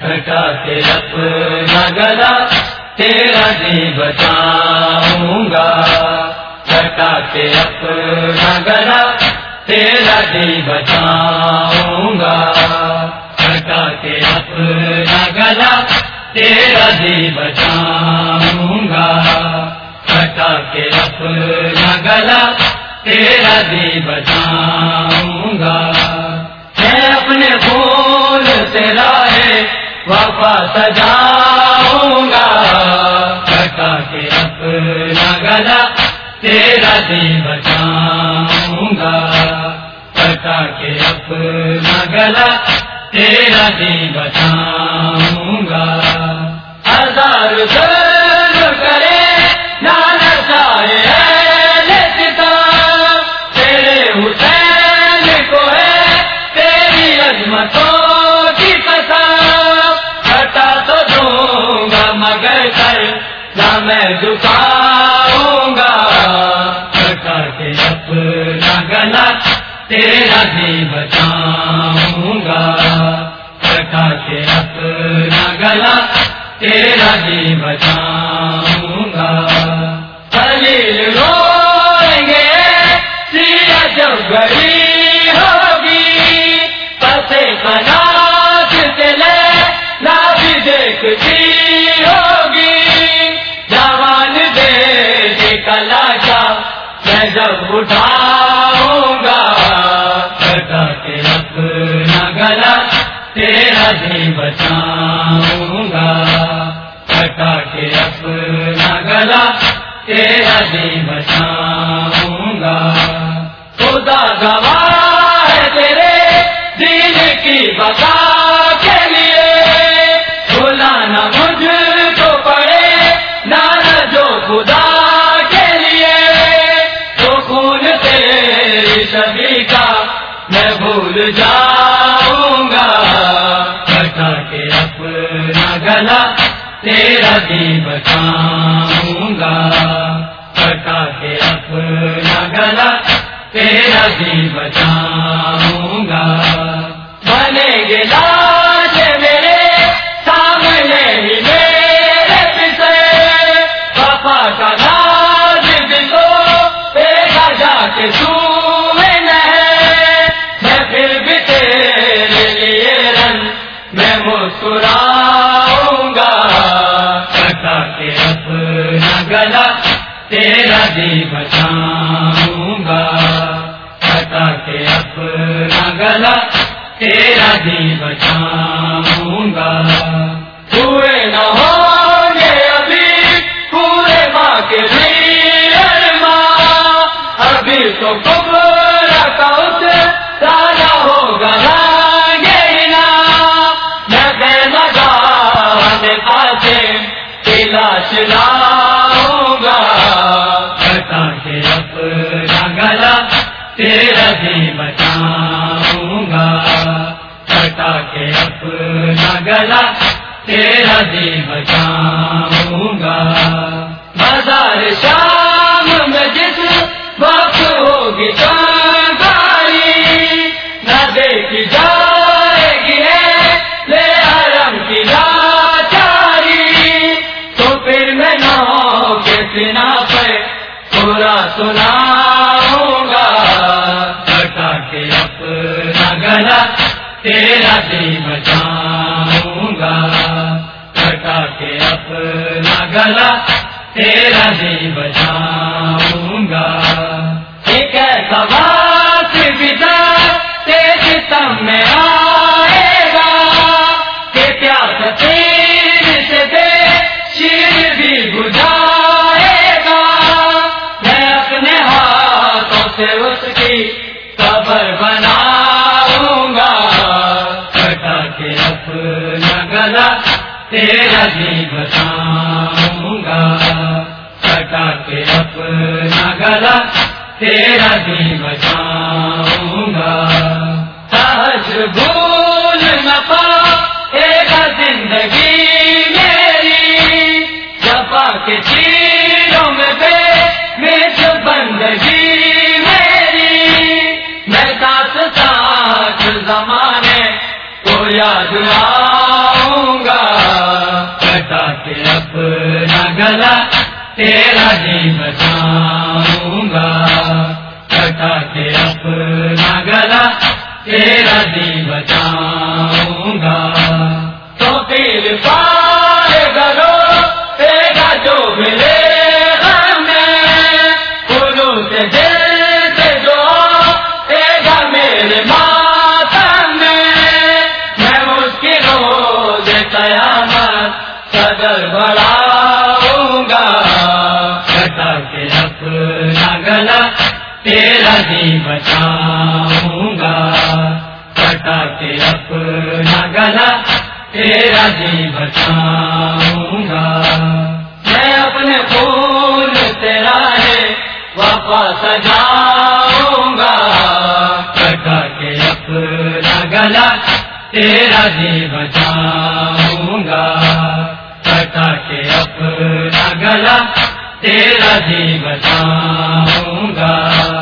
کٹا کے اپنا گلا، تیرا جی دی بچاؤں گا کٹا کے اپنا گلا، تیرا جی دی بچاؤں گا کٹا کے اپنا گلا، تیرا جی دی بچاؤں گا کٹا کے اپنا گلا، تیرا دی بچاؤں گا میں اپنے پھول سے رائے وفا سجاؤں گا کٹا کے اپنا گلا، تیرا دل بچاؤں گا کٹا کے اپنا گلا، تیرا دل بچاؤں گا میں جھکاؤں گا سرکار کے اپنا گلا تیرا بھی بچاؤں گا سرکار کے اپنا گلا تیرا بھی بچاؤں گا اٹھاؤں گا کٹا کے اپنا گلا، تیرا جی دل بچاؤں گا کٹا کے اپنا گلا، تیرا جی دل بچاؤں گا خدا گواہ میں بھول جاؤں گا کٹا کے اپنا گلا تیرا دین بچاؤں گا کٹا کے اپنا گلا تیرا دین بچاؤں میں مسکراؤں گا کٹا کے اپنا گلا تیرا جی دی بچاؤں گا کٹا کے اپنا گلا تیرا جی دی بچاؤں گا ہوئے نہ ہوں گے ابھی پورے ماں کے بھی ابھی تو گلا تیرا بھی بچاؤں گا بازار شام میں جس وقت ہوگی گاڑی نہ دیکھی جائے گی لے حرم کی لاچاری۔ تو پھر میں نو کے سنا پہ پورا سناؤں گا کٹا کے اپنا گلا تیرا بھی بچاؤں گا کٹا کے اپنا گلا، تیرا جی بھی بچاؤں گا ایک ایسا بات بتا تیز تم میں آئے گا۔ کہ پیاس تیر سے دے بھی بجھائے گا۔ میں اپنے ہاتھوں سے اس کی قبر بناؤں گا کٹا کے اپنا گلا تیرا بھی بچاؤں گا کٹا کے اپنا گلا تیرا بھی بچاؤں گا سہج بھول نہ پا، ایک زندگی میری، جپا کے چیروں میں بے میچ بندگی میری۔ میں ساتھ ساتھ زمانے کو یاد آؤں تیرا جی بچاؤں گا کٹا کے اپنا گلا تیرا جی بچاؤں یعنی تیرا جی بچاؤں گا کٹا کے اپنا گلا، تیرا جی بچاؤں گا میں اپنے خون تیرا ہے واپس جاؤں گا کٹا کے اپنا گلا، تیرا جی بچاؤں گا کٹا کے اپنا گلا، تیرا جی بچاؤں گا